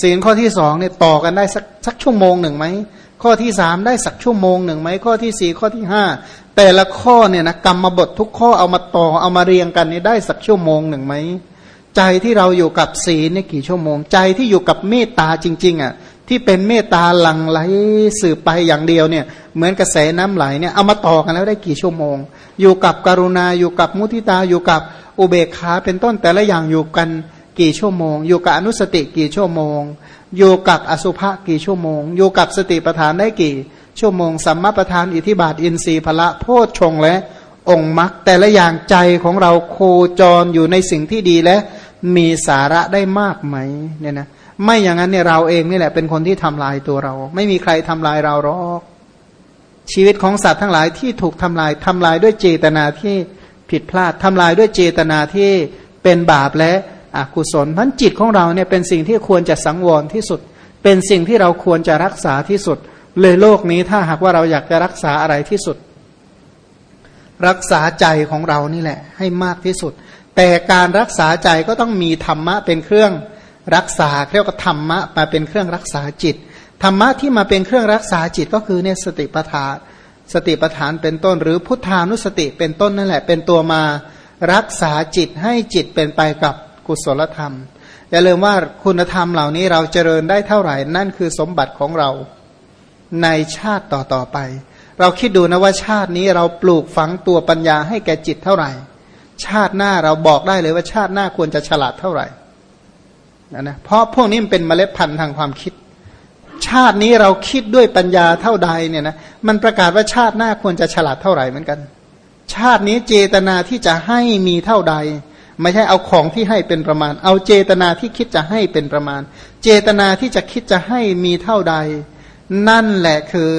ศีลข้อที่สองเนี่ยต่อกันได้สักสักชั่วโมงหนึ่งไหมข้อที่สามได้สักชั่วโมงหนึ่งไหมข้อที่สี่ข้อที่ห้าแต่ละข้อเนี่ยนะกรรมบททุกข้อเอามาต่อเอามาเรียงกันนี่ได้สักชั่วโมงหนึ่งไหมใจที่เราอยู่กับศีลเนี่ยกี่ชั่วโมง ใจที่อยู่กับเมตตาจริงๆอะที่เป็นเมตตาหลั่งไหลสืบไปอย่างเดียวเนี่ยเหมือนกระแสน้ำไหลเนี่ยเอามาต่อกันแล้วได้กี่ชั่วโมง อยู่กับกรุณาอยู่กับมุทิตาอยู่กับอุเบกขาเป็นต้นแต่ละอย่างอยู่กัน กี่ชั่วโมง อยู่กับอนุสติกี่ชั่วโมง อยู่กับอสุภะกี่ชั่วโมง อยู่กับสติปัฏฐานได้กี่ ชั่วโมง สัมมาประธานอิทิบาทอินทรีย์พละโพชฌงและองค์มรรคแต่ละอย่างใจของเราโคจรอยู่ในสิ่งที่ดีและมีสาระได้มากไหมเนี่ยนะไม่อย่างนั้นเนี่ยเราเองนี่แหละเป็นคนที่ทำลายตัวเรา ไม่มีใครทำลายเราหรอกชีวิตของสัตว์ทั้งหลายที่ถูกทำลายทำลายด้วยเจตนาที่ผิดพลาดทำลายด้วยเจตนาที่เป็นบาปและ อกุศลพันจิตของเราเนี่ยเป็นสิ่งที่ควรจะสังวรที่สุด เป็นสิ่งที่เราควรจะรักษาที่สุด เลยโลกนี้ถ้าหากว่าเราอยากจะรักษาอะไรที่สุด รักษาใจของเรานี่แหละ ให้มากที่สุด แต่การรักษาใจก็ต้องมีธรรมะเป็นเครื่องรักษาเรียกว่าธรรมะมาเป็นเครื่องรักษาจิตธรรมะที่มาเป็นเครื่องรักษาจิตก็คือเนี่ยสติปัฏฐานสติปัฏฐานเป็นต้น หรือพุทธานุสติเป็นต้นนั่นแหละ เป็นตัวมารักษาจิตให้จิตเป็นไปกับ กุศลธรรม อย่าลืมว่าคุณธรรมเหล่านี้เราเจริญได้เท่าไหร่นั่นคือสมบัติของเราในชาติต่อต่อไป เราคิดดูนะว่าชาตินี้เราปลูกฝังตัวปัญญาให้แก่จิตเท่าไหร่ ชาติหน้าเราบอกได้เลยว่าชาติหน้าควรจะฉลาดเท่าไหร่นะนะเพราะพวกนี้มันเป็นเมล็ดพันธุ์ทางความคิด ชาตินี้เราคิดด้วยปัญญาเท่าใดเนี่ยนะมันประกาศว่าชาติหน้าควรจะฉลาดเท่าไหร่เหมือนกัน ชาตินี้เจตนาที่จะให้มีเท่าใด ไม่ใช่เอาของที่ให้เป็นประมาณ เอาเจตนาที่คิดจะให้เป็นประมาณ เจตนาที่จะคิดจะให้มีเท่าใด นั่นแหละคือ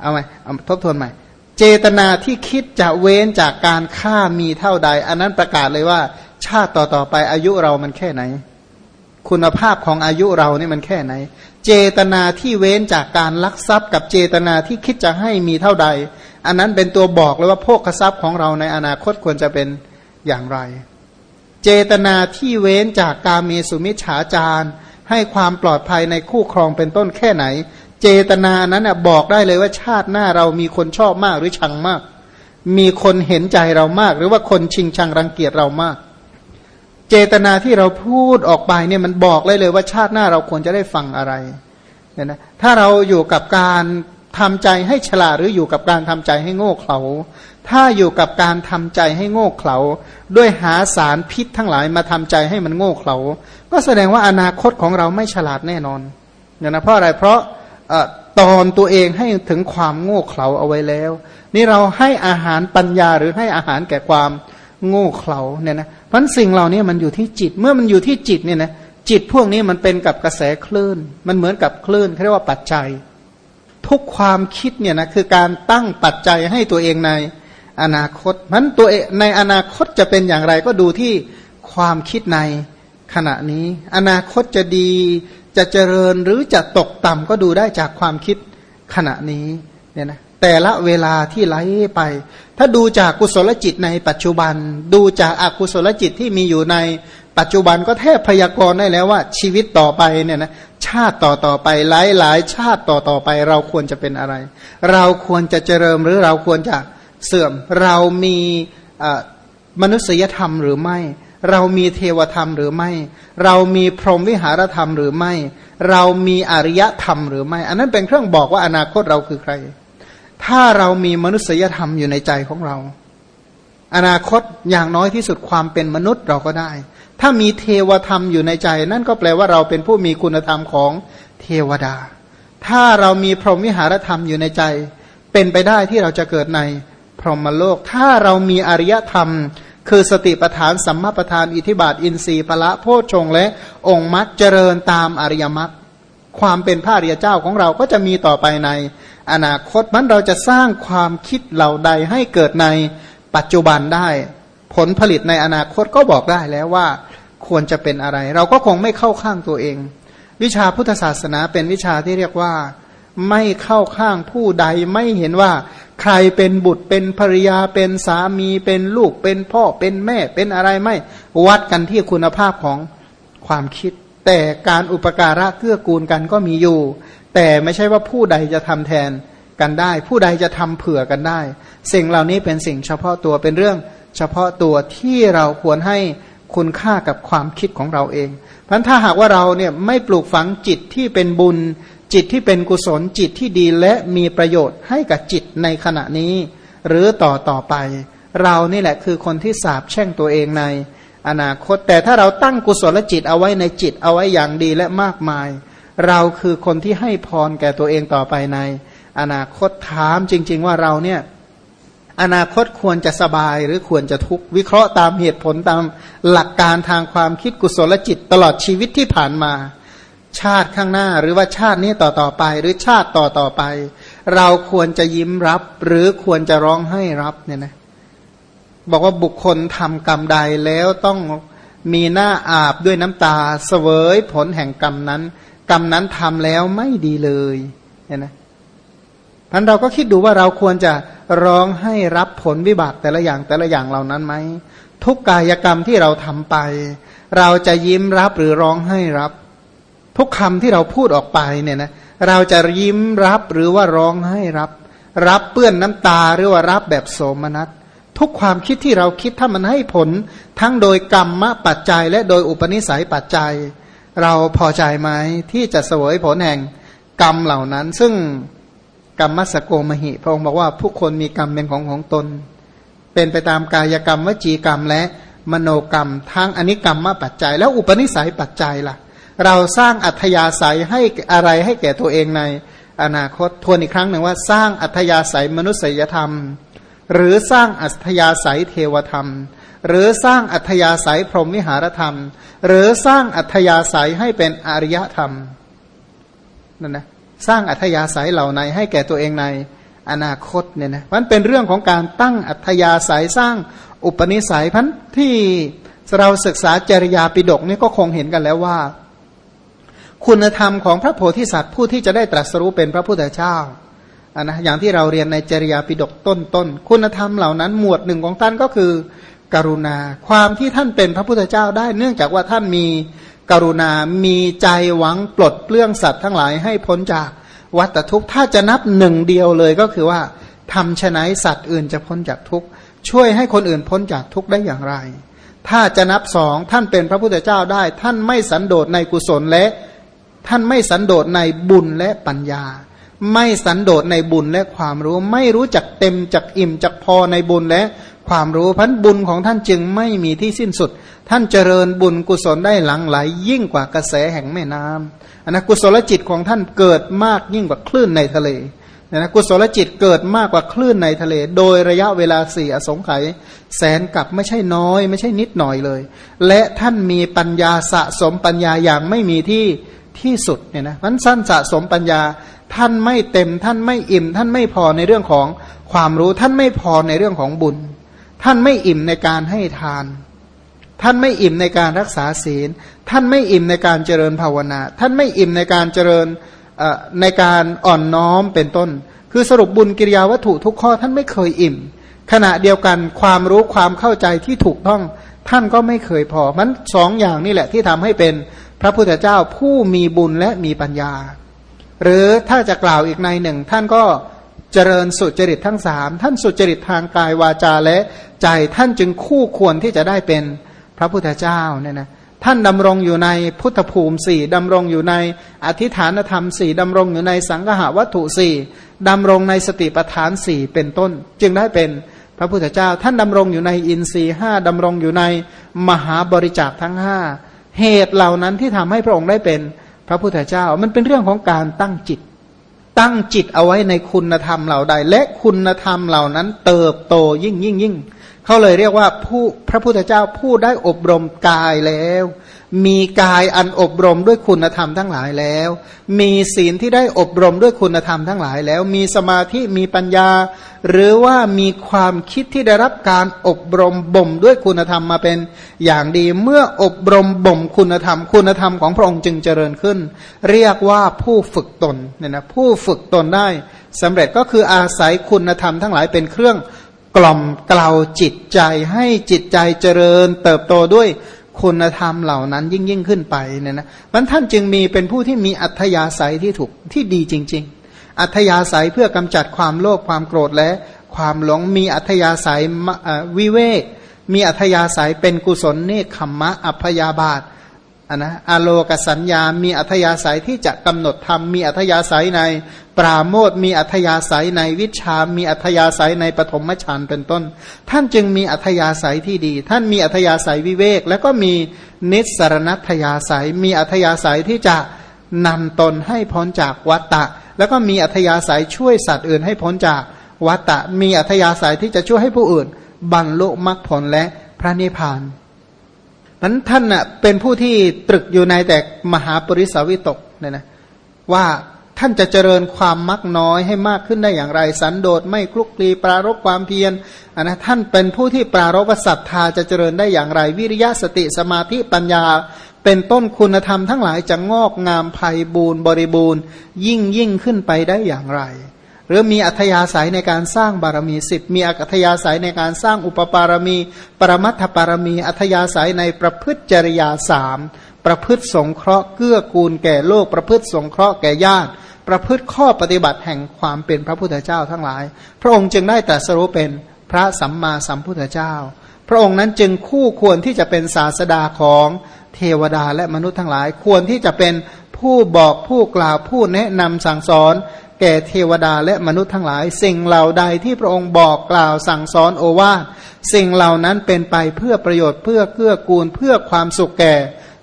เอาไหมเอาทบทวนใหม่ เจตนาที่คิดจะเว้นจากการฆ่ามีเท่าใด อันนั้นประกาศเลยว่า ชาติต่อต่อไปอายุเรามันแค่ไหน คุณภาพของอายุเรานี่มันแค่ไหน เจตนาที่เว้นจากการลักทรัพย์ กับเจตนาที่คิดจะให้มีเท่าใด อันนั้นเป็นตัวบอกเลยว่าโภคทรัพย์ของเราในอนาคตควรจะเป็นอย่างไร เจตนาที่เว้นจากการมีสุมิจฉาจารให้ความปลอดภัยในคู่ครองเป็นต้นแค่ไหน เจตนานั้นบอกได้เลยว่าชาติหน้าเรามีคนชอบมากหรือชังมาก มีคนเห็นใจเรามาก หรือว่าคนชิงชังรังเกียจเรามาก เจตนาที่เราพูดออกไปเนี่ยมันบอกเลยเลยว่าชาติหน้าเราควรจะได้ฟังอะไรเนี่ยนะถ้าเราอยู่กับการทำใจให้ฉลาดหรืออยู่กับการทำใจให้โง่เขลา ถ้าอยู่กับการทำใจให้โง่เขลาด้วยหาสารพิษทั้งหลายมาทำใจให้มันโง่เขลาก็แสดงว่าอนาคตของเราไม่ฉลาดแน่นอนเนี่ยนะเพราะอะไรเพราะตอนตัวเองให้ถึงความโง่เขลาเอาไว้แล้ว นี่เราให้อาหารปัญญาหรือให้อาหารแก่ความโง่เขลาเนี่ยนะเพราะสิ่งเหล่านี้มันอยู่ที่จิตเมื่อมันอยู่ที่จิตเนี่ยนะจิตพวกนี้มันเป็นกับกระแสคลื่น มันเหมือนกับคลื่นเรียกว่าปัจจัย ทุกความคิดเนี่ยนะคือการตั้งปัจจัยให้ตัวเองใน อนาคตมันตัวในอนาคตจะเป็นอย่างไรก็ดูที่ความคิดในขณะนี้ อนาคตจะดีจะเจริญหรือจะตกต่ำก็ดูได้จากความคิดขณะนี้เนี่ยนะแต่ละเวลาที่ไหลไป ถ้าดูจากกุศลจิตในปัจจุบัน ดูจากอากุศลจิตที่มีอยู่ในปัจจุบันก็แทบพยากรณ์ได้แล้วว่าชีวิตต่อไปเนี่ยนะชาติต่อต่อไปหลายหลายชาติต่อต่อไป เราควรจะเป็นอะไร เราควรจะเจริญหรือเราควรจะ เสื่อมเรามีมนุษยธรรมหรือไม่ เรามีเทวธรรมหรือไม่ เรามีพรหมวิหารธรรมหรือไม่ เรามีอริยธรรมหรือไม่ อันนั้นเป็นเครื่องบอกว่าอนาคตเราคือใคร ถ้าเรามีมนุษยธรรมอยู่ในใจของเรา อนาคตอย่างน้อยที่สุดความเป็นมนุษย์เราก็ได้ ถ้ามีเทวธรรมอยู่ในใจ นั่นก็แปลว่าเราเป็นผู้มีคุณธรรมของเทวดา ถ้าเรามีพรหมวิหารธรรมอยู่ในใจ เป็นไปได้ที่เราจะเกิดใน พรหมโลก ถ้าเรามีอริยธรรม คือสติปทานสัมมาปทานอิทิบาท อินทรีย์พละโพชฌงและองค์มรรคเจริญตามอริยมรรคความเป็นพระอริยเจ้าของเราก็จะมีต่อไปใน อนาคตมันเราจะสร้างความคิดเหล่าใดให้เกิดในปัจจุบันได้ ผลผลิตในอนาคตก็บอกได้แล้วว่าควรจะเป็นอะไร เราก็คงไม่เข้าข้างตัวเอง วิชาพุทธศาสนาเป็นวิชาที่เรียกว่า ไม่เข้าข้างผู้ใดไม่เห็นว่า ใครเป็นบุตรเป็นภริยาเป็นสามีเป็นลูกเป็นพ่อเป็นแม่เป็นอะไรไม่ วัดกันที่คุณภาพของความคิด แต่การอุปการะเกื้อกูลกันก็มีอยู่ แต่ไม่ใช่ว่าผู้ใดจะทำแทนกันได้ ผู้ใดจะทำเผื่อกันได้ สิ่งเหล่านี้เป็นสิ่งเฉพาะตัวเป็นเรื่อง เฉพาะตัวที่เราควรให้คุณค่ากับความคิดของเราเองเพราะถ้าหากว่าเราเนี่ยไม่ปลูกฝังจิตที่เป็นบุญ จิตที่เป็นกุศลจิตที่ดีและมีประโยชน์ให้กับจิตในขณะนี้ หรือต่อต่อไป เรานี่แหละคือคนที่สาบแช่งตัวเองใน อนาคตแต่ถ้าเราตั้งกุศลจิตเอาไว้ในจิตเอาไว้อย่างดีและมากมาย เราคือคนที่ให้พรแก่ตัวเองต่อไปใน อนาคตถามจริง ๆ ว่าเราเนี่ยอนาคตควรจะสบายหรือควรจะทุกข์วิเคราะห์ตามเหตุผลตามหลักการทางความคิดกุศลจิตตลอดชีวิตที่ผ่านมา ชาติข้างหน้าหรือว่าชาตินี้ต่อต่อไป หรือชาติต่อต่อไป เราควรจะยิ้มรับ หรือควรจะร้องให้รับเนี่ยนะบอกว่าบุคคลทำกรรมใดแล้วต้องมีหน้าอาบด้วยน้ำตาเสวยผลแห่งกรรมนั้น กรรมนั้นทำแล้วไม่ดีเลยเนี่ยนะพันเราก็คิดดูว่าเราควรจะร้องให้รับผลวิบากแต่ละอย่างแต่ละอย่างเหล่านั้นไหมทุกกายกรรมที่เราทำไป เราจะยิ้มรับหรือร้องให้รับ ทุกคำที่เราพูดออกไปเนี่ยนะเราจะยิ้มรับหรือว่าร้องให้รับ รับเปื้อนน้ำตาหรือว่ารับแบบโสมนัสทุกความคิดที่เราคิดถ้ามันให้ผล ทั้งโดยกรรมปัจจัย และโดยอุปนิสัยปัจจัย เราพอใจไหมที่จะเสวยผลแห่งกรรมเหล่านั้น ซึ่งกรรมมัสโกมหิ พระองค์บอกว่าผู้คนมีกรรมเป็นของของตน เป็นไปตามกายกรรมวจีกรรมและมโนกรรมทั้งอนิกรรมมาปัจจัย แล้วอุปนิสัยปัจจัยล่ะ เราสร้างอัธยาศัยให้อะไรให้แก่ตัวเองในอนาคตทวนอีกครั้งหนึ่งว่าสร้างอัธยาศัยมนุษยธรรม หรือสร้างอัธยาศัยเทวธรรม หรือสร้างอัธยาศัยพรหมวิหารธรรม หรือสร้างอัธยาศัยให้เป็นอริยธรรมนั่นนะสร้างอัธยาศัยเหล่าในให้แก่ตัวเองในอนาคตเนี่ยนะมันเป็นเรื่องของการตั้งอัธยาศัยสร้างอุปนิสัยพันที่เราศึกษาจริยาปิดกนี่ก็คงเห็นกันแล้วว่า คุณธรรมของพระโพธิสัตว์ผู้ที่จะได้ตรัสรู้เป็นพระพุทธเจ้าอันนะอย่างที่เราเรียนในจริยาปิดกต้นๆคุณธรรมเหล่านั้นหมวดหนึ่งของท่านก็คือ กรุณา ความที่ท่านเป็นพระพุทธเจ้าได้ เนื่องจากว่าท่านมีกรุณา มีใจหวังปลดเปลื้องสัตว์ทั้งหลายให้พ้นจากวัฏทุกข์ถ้าจะนับหนึ่งเดียวเลยก็คือว่าทำชนะสัตว์อื่นจะพ้นจากทุกข์ช่วยให้คนอื่นพ้นจากทุกข์ได้อย่างไร ถ้าจะนับสองท่านเป็นพระพุทธเจ้าได้ ท่านไม่สันโดษในกุศลและ ท่านไม่สันโดษในบุญและปัญญา ไม่สันโดษในบุญและความรู้ ไม่รู้จักเต็มจักอิ่มจักพอในบุญและความรู้พันบุญของท่านจึงไม่มีที่สิ้นสุด ท่านเจริญบุญกุศลได้หลังไหลยิ่งกว่ากระแสแห่งแม่น้ำอันนะกุศลจิตของท่านเกิดมากยิ่งกว่าคลื่นในทะเลนะกุศลจิตเกิดมากกว่าคลื่นในทะเล โดยระยะเวลาสี่อสงไขยแสนกับไม่ใช่น้อย ไม่ใช่นิดหน่อยเลย และท่านมีปัญญาสะสมปัญญาอย่างไม่มีที่ ที่สุดเนี่ยนะมันสั้นสะสมปัญญา ท่านไม่เต็ม ท่านไม่อิ่ม ท่านไม่พอในเรื่องของความรู้ ท่านไม่พอในเรื่องของบุญ ท่านไม่อิ่มในการให้ทาน ท่านไม่อิ่มในการรักษาศีล ท่านไม่อิ่มในการเจริญภาวนา ท่านไม่อิ่มในการเจริญในการอ่อนน้อมเป็นต้น คือสรุปบุญกิริยาวัตถุทุกข้อท่านไม่เคยอิ่ม ขณะเดียวกันความรู้ความเข้าใจที่ถูกต้อง ท่านก็ไม่เคยพอมันสองอย่างนี่แหละที่ทำให้เป็น พระพุทธเจ้าผู้มีบุญและมีปัญญา หรือถ้าจะกล่าวอีกในหนึ่ง ท่านก็เจริญสุจริตทั้งสามท่านสุจริตทางกายวาจาและใจท่านจึงคู่ควรที่จะได้เป็นพระพุทธเจ้าเนี่ยนะท่านดำรงอยู่ในพุทธภูมิสี่ดำรงอยู่ในอธิฐานธรรมสี่ดำรงอยู่ในสังหาวัตถุสี่ดำรงในสติปัฏฐานสี่เป็นต้น จึงได้เป็นพระพุทธเจ้า ท่านดำรงอยู่ในอินทรีห้าดำรงอยู่ในมหาบริจาคทั้งห้า เหตุเหล่านั้นที่ทำให้พระองค์ได้เป็นพระพุทธเจ้า มันเป็นเรื่องของการตั้งจิต ตั้งจิตเอาไว้ในคุณธรรมเหล่าใด และคุณธรรมเหล่านั้น เติบโตยิ่งยิ่งยิ่งเขาเลยเรียกว่าผู้พระพุทธเจ้าผู้ได้อบรมกายแล้ว มีกายอันอบรมด้วยคุณธรรมทั้งหลายแล้ว มีศีลที่ได้อบรมด้วยคุณธรรมทั้งหลายแล้ว มีสมาธิมีปัญญา หรือว่ามีความคิดที่ได้รับการอบรมบ่มด้วยคุณธรรมมาเป็นอย่างดี เมื่ออบรมบ่มคุณธรรม คุณธรรมของพระองค์จึงเจริญขึ้น เรียกว่าผู้ฝึกตนเนี่ยนะผู้ฝึกตนได้สำเร็จก็คืออาศัยคุณธรรมทั้งหลายเป็นเครื่องกล่อมกล่าวจิตใจให้จิตใจเจริญเติบโตด้วย คุณธรรมเหล่านั้นยิ่งยิ่งขึ้นไปเนี่ยนะมันท่านจึงมีเป็นผู้ที่มีอัธยาศัยที่ถูกที่ดีจริง ๆ อัธยาศัยเพื่อกำจัดความโลภความโกรธและความหลงมีอัธยาศัยวิเวกมีอัธยาศัยเป็นกุศลเนคขมมะอัพยาบาท อันนะอโลกสัญญา มีอัธยาศัยที่จะกำหนดธรรม มีอัธยาศัยใน ปราโมทมีอัธยาศัยในวิชา มีอัธยาศัยในปฐมฌานเป็นต้น ท่านจึงมีอัธยาศัยที่ดี ท่านมีอัธยาศัยวิเวก แล้วก็มีนิสรณัตยาศัย มีอัธยาศัยที่จะนำตนให้พ้นจากวัตตะ แล้วก็มีอัธยาศัยช่วยสัตว์อื่นให้พ้นจากวัตตะ มีอัธยาศัยที่จะช่วยให้ผู้อื่น บรรลุมรรคผลและพระนิพพาน นั้นท่านน่ะเป็นผู้ที่ตรึกอยู่ในแต่มหาปริสาวิตกเนี่ยนะว่าท่านจะเจริญความมักน้อยให้มากขึ้นได้อย่างไร สันโดษไม่คลุกคลีปรารบความเพียรนนะท่านเป็นผู้ที่ปรารบศรัทธาจะเจริญได้อย่างไร วิริยะสติสมาธิปัญญา เป็นต้นคุณธรรมทั้งหลายจะงอกงามภัยบูรณ์บริบูรณ์ ยิ่งยิ่งขึ้นไปได้อย่างไร หรือมีอัธยาศัยในการสร้างบารมีสิบมีอัธยาศัยในการสร้างอุปปารมี ปรมัตถปารมี อัธยาศัยในประพฤติจริยาสามประพฤติสงเคราะห์เกื้อกูลแก่โลก ประพฤติสงเคราะห์แก่ญาติ ประพฤติข้อปฏิบัติแห่งความเป็นพระพุทธเจ้าทั้งหลาย พระองค์จึงได้ตรัสรู้เป็นพระสัมมาสัมพุทธเจ้า พระองค์นั้นจึงคู่ควรที่จะเป็นศาสดาของเทวดาและมนุษย์ทั้งหลาย ควรที่จะเป็นผู้บอกผู้กล่าวผู้แนะนำสั่งสอน แก่เทวดาและมนุษย์ทั้งหลาย สิ่งเหล่าใดที่พระองค์บอกกล่าวสั่งสอนโอวาทสิ่งเหล่านั้นเป็นไปเพื่อประโยชน์เพื่อเกื้อกูลเพื่อความสุขแก่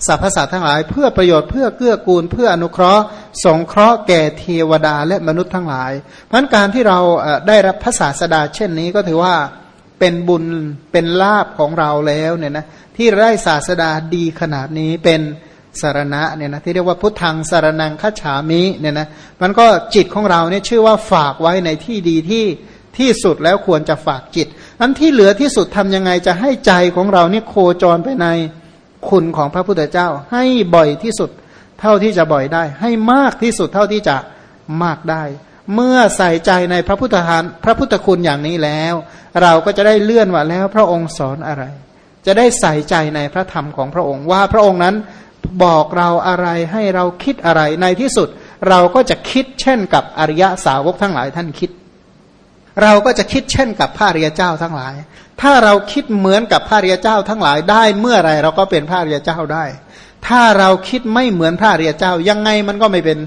สรรพสัตว์ทั้งหลาย เพื่อประโยชน์เพื่อเกื้อกูล เพื่ออนุเคราะห์ สงเคราะห์แก่เทวดาและมนุษย์ทั้งหลาย เพราะการที่เราได้รับพระศาสดาเช่นนี้ก็ถือว่าเป็นบุญเป็นลาบของเราแล้วเนี่ยนะที่ได้ศาสดาดีขนาดนี้เป็น สารณะเนี่ยนะที่เรียกว่าพุทธังสารนังคัจฉามิเนี่ยนะมันก็จิตของเราเนี่ยชื่อว่าฝากไว้ในที่ดีที่ที่สุดแล้วควรจะฝากจิตอันที่เหลือที่สุดทำยังไงจะให้ใจของเราเนี่ยโคจรไปในคุณของพระพุทธเจ้า ให้บ่อยที่สุดเท่าที่จะบ่อยได้ ให้มากที่สุดเท่าที่จะมากได้ เมื่อใส่ใจในพระพุทธทานพระพุทธคุณอย่างนี้แล้ว เราก็จะได้เลื่อนว่าแล้วพระองค์สอนอะไร จะได้ใส่ใจในพระธรรมของพระองค์ว่าพระองค์นั้น บอกเราอะไรให้เราคิดอะไรในที่สุด เราก็จะคิดเช่นกับอริยสาวกทั้งหลายท่านคิด เราก็จะคิดเช่นกับพระอริยเจ้าทั้งหลาย ถ้าเราคิดเหมือนกับพระอริยเจ้าทั้งหลายได้เมื่อไรเราก็เป็นพระอริยเจ้าได้ ถ้าเราคิดไม่เหมือนพระอริยเจ้ายังไงมันก็ไม่เป็น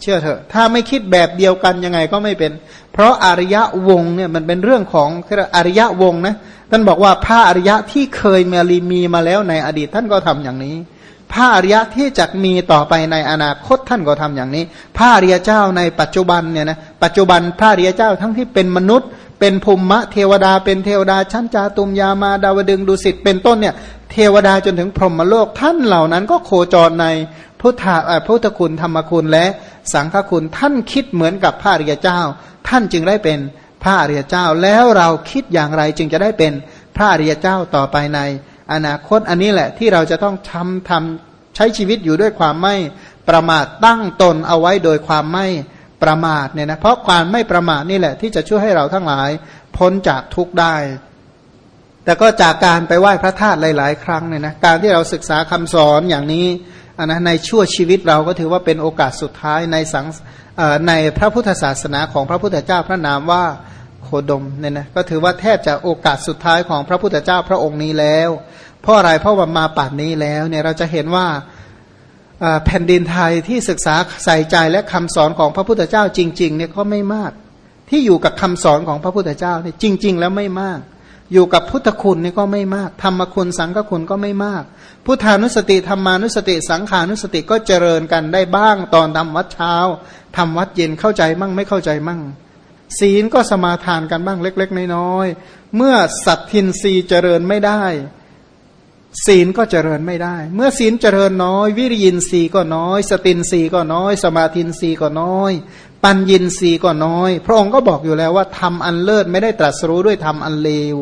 เชื่อเถอะ ถ้าไม่คิดแบบเดียวกันยังไงก็ไม่เป็น เพราะอริยวงเนี่ยมันเป็นเรื่องของอริยวงนะท่านบอกว่าพระอริยะที่เคยมีมีมาแล้วในอดีตท่านก็ทำอย่างนี้ พระอริยะที่จะมีต่อไปในอนาคตท่านก็ทำอย่างนี้ พระอริยเจ้าในปัจจุบันเนี่ยนะปัจจุบันพระอริยเจ้าทั้งที่เป็นมนุษย์ เป็นภูมิเทวดา เป็นเทวดาชั้นจาตุมยามาดาวดึงดุสิตเป็นต้นเนี่ยเทวดาจนถึงพรหมโลกท่านเหล่านั้นก็โคจรในพุทธะพุทธคุณธรรมคุณและสังฆคุณท่านคิดเหมือนกับพระอริยเจ้า ท่านจึงได้เป็นพระอริยเจ้าแล้วเราคิดอย่างไรจึงจะได้เป็นพระอริยเจ้าต่อไปใน อนาคตอันนี้แหละที่เราจะต้องทำทำใช้ชีวิตอยู่ด้วยความไม่ประมาทตั้งตนเอาไว้โดยความไม่ประมาทเนี่ยนะเพราะความไม่ประมาทนี่แหละ ที่จะช่วยให้เราทั้งหลายพ้นจากทุกข์ได้ แต่ก็จากการไปไหว้พระธาตุหลาย ๆ ครั้งเนี่ยนะการที่เราศึกษาคำสอนอย่างนี้นนะในชั่วชีวิตเราก็ถือว่าเป็นโอกาสสุดท้ายในสังในพระพุทธศาสนาของพระพุทธเจ้าพระนามว่า โคดมเนี่ยนะก็ถือว่าแทบจะโอกาสสุดท้ายของพระพุทธเจ้าพระองค์นี้แล้ว เพราะอะไรเพราะว่ามาป่านนี้แล้วเนี่ยเราจะเห็นว่าแผ่นดินไทยที่ศึกษาใส่ใจและคำสอนของพระพุทธเจ้าจริงๆเนี่ยก็ไม่มาก ที่อยู่กับคำสอนของพระพุทธเจ้าเนี่ยจริง ๆ แล้วไม่มาก อยู่กับพุทธคุณนี่ก็ไม่มาก ธรรมคุณสังฆคุณก็ไม่มาก พุทธานุสติธรรมานุสติ สังขานุสติก็เจริญกันได้บ้างตอนทำวัดเช้าทำวัดเย็นเข้าใจมั่งไม่เข้าใจมั่ง ศีลก็สมาทานกันบ้างเล็ก ๆ น้อยๆเมื่อสัตทินรีเจริญไม่ได้ ศีลก็เจริญไม่ได้ เมื่อศีลเจริญน้อย วิริยินรีก็น้อย สตินรีก็น้อย สมาธินรีก็น้อย ปัญญินรีก็น้อย พระองค์ก็บอกอยู่แล้วว่าทำอันเลิศไม่ได้ตรัสรู้ด้วยทำอันเลว